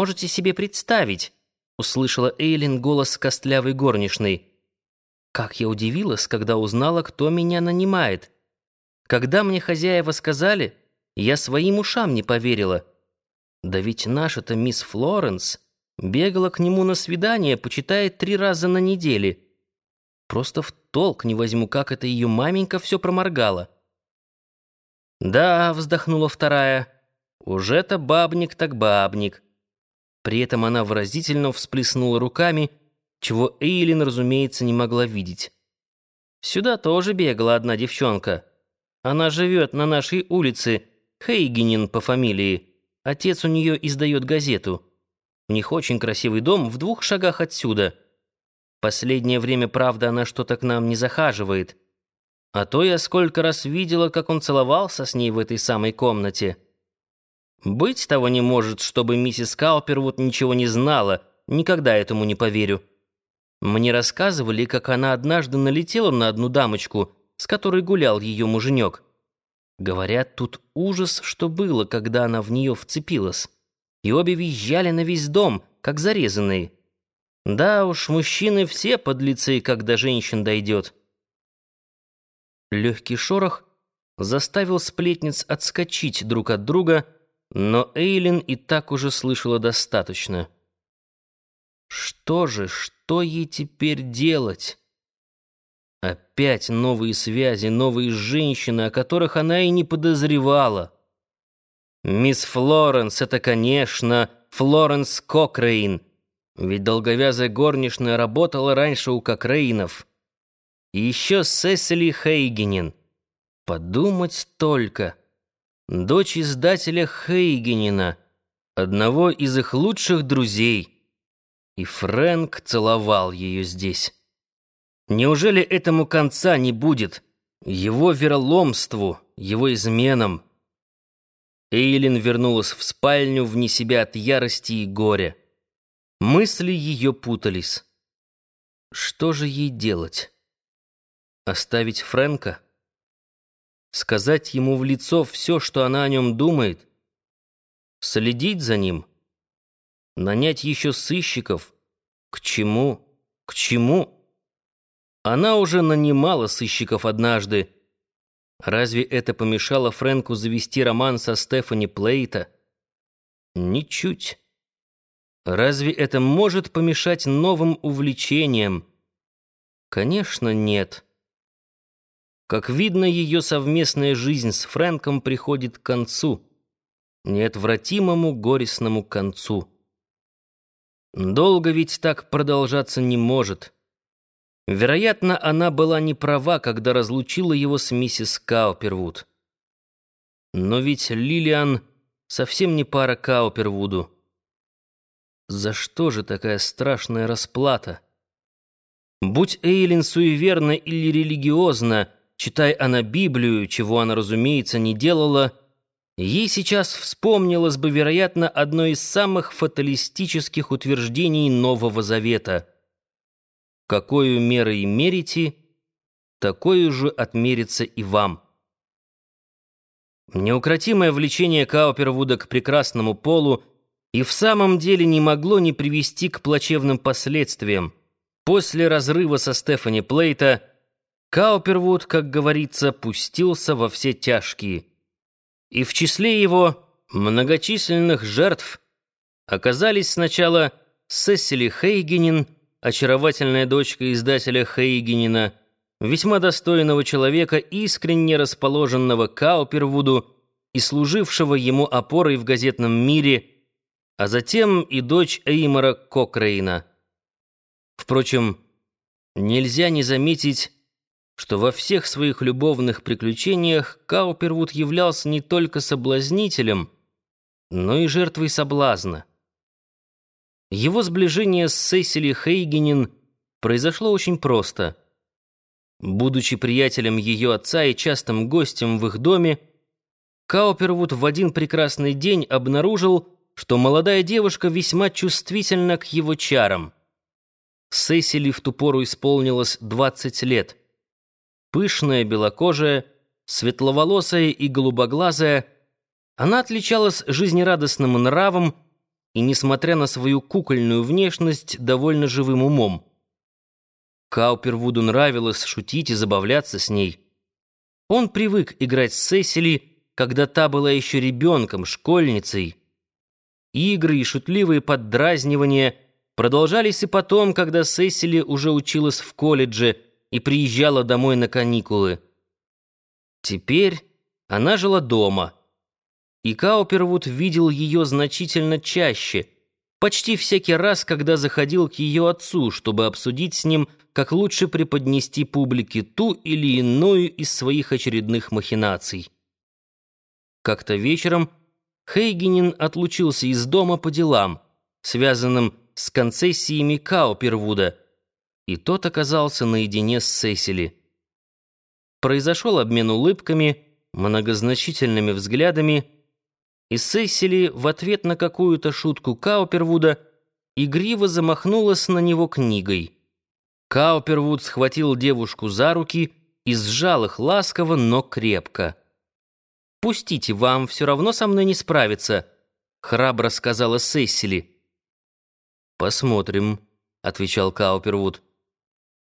можете себе представить?» — услышала Эйлин голос костлявой горничной. «Как я удивилась, когда узнала, кто меня нанимает. Когда мне хозяева сказали, я своим ушам не поверила. Да ведь наша-то мисс Флоренс бегала к нему на свидание, почитает три раза на неделе. Просто в толк не возьму, как это ее маменька все проморгала». «Да», — вздохнула вторая, — «уже-то бабник так бабник». При этом она выразительно всплеснула руками, чего Эйлин, разумеется, не могла видеть. «Сюда тоже бегала одна девчонка. Она живет на нашей улице, Хейгенин по фамилии. Отец у нее издает газету. У них очень красивый дом в двух шагах отсюда. Последнее время, правда, она что-то к нам не захаживает. А то я сколько раз видела, как он целовался с ней в этой самой комнате». Быть того не может, чтобы миссис Каупервуд ничего не знала, никогда этому не поверю. Мне рассказывали, как она однажды налетела на одну дамочку, с которой гулял ее муженек. Говорят, тут ужас, что было, когда она в нее вцепилась. И обе визжали на весь дом, как зарезанные. Да уж, мужчины все подлецы, когда женщин дойдет. Легкий шорох заставил сплетниц отскочить друг от друга, но Эйлин и так уже слышала достаточно. Что же, что ей теперь делать? Опять новые связи, новые женщины, о которых она и не подозревала. Мисс Флоренс — это, конечно, Флоренс Кокрейн, ведь долговязая горничная работала раньше у Кокрейнов. И еще Сесили Хейгенин. Подумать только — дочь издателя Хейгенина, одного из их лучших друзей. И Фрэнк целовал ее здесь. Неужели этому конца не будет? Его вероломству, его изменам. Эйлин вернулась в спальню вне себя от ярости и горя. Мысли ее путались. Что же ей делать? Оставить Фрэнка? Сказать ему в лицо все, что она о нем думает, следить за ним, нанять еще сыщиков. К чему? К чему? Она уже нанимала сыщиков однажды. Разве это помешало Фрэнку завести роман со Стефани Плейта? Ничуть. Разве это может помешать новым увлечениям? Конечно, нет. Как видно, ее совместная жизнь с Фрэнком приходит к концу, неотвратимому горестному концу. Долго ведь так продолжаться не может. Вероятно, она была не права, когда разлучила его с миссис Каупервуд. Но ведь Лилиан совсем не пара Каупервуду. За что же такая страшная расплата? Будь Эйлин суеверна или религиозна, Читай она Библию, чего она, разумеется, не делала, ей сейчас вспомнилось бы, вероятно, одно из самых фаталистических утверждений Нового Завета. «Какую мерой мерите, такое же отмерится и вам». Неукротимое влечение Каупервуда к прекрасному полу и в самом деле не могло не привести к плачевным последствиям. После разрыва со Стефани Плейта – Каупервуд, как говорится, пустился во все тяжкие. И в числе его многочисленных жертв оказались сначала Сесили Хейгенин, очаровательная дочка издателя Хейгенина, весьма достойного человека, искренне расположенного Каупервуду и служившего ему опорой в газетном мире, а затем и дочь Эймора Кокрейна. Впрочем, нельзя не заметить, что во всех своих любовных приключениях Каупервуд являлся не только соблазнителем, но и жертвой соблазна. Его сближение с Сесили Хейгенин произошло очень просто. Будучи приятелем ее отца и частым гостем в их доме, Каупервуд в один прекрасный день обнаружил, что молодая девушка весьма чувствительна к его чарам. Сесили в ту пору исполнилось 20 лет. Пышная, белокожая, светловолосая и голубоглазая, она отличалась жизнерадостным нравом и, несмотря на свою кукольную внешность, довольно живым умом. Каупервуду нравилось шутить и забавляться с ней. Он привык играть с Сесили, когда та была еще ребенком, школьницей. Игры и шутливые поддразнивания продолжались и потом, когда Сесили уже училась в колледже и приезжала домой на каникулы. Теперь она жила дома, и Каупервуд видел ее значительно чаще, почти всякий раз, когда заходил к ее отцу, чтобы обсудить с ним, как лучше преподнести публике ту или иную из своих очередных махинаций. Как-то вечером Хейгенин отлучился из дома по делам, связанным с концессиями Каупервуда, и тот оказался наедине с Сесили. Произошел обмен улыбками, многозначительными взглядами, и Сесили в ответ на какую-то шутку Каупервуда игриво замахнулась на него книгой. Каупервуд схватил девушку за руки и сжал их ласково, но крепко. «Пустите, вам все равно со мной не справиться», — храбро сказала Сесили. «Посмотрим», — отвечал Каупервуд.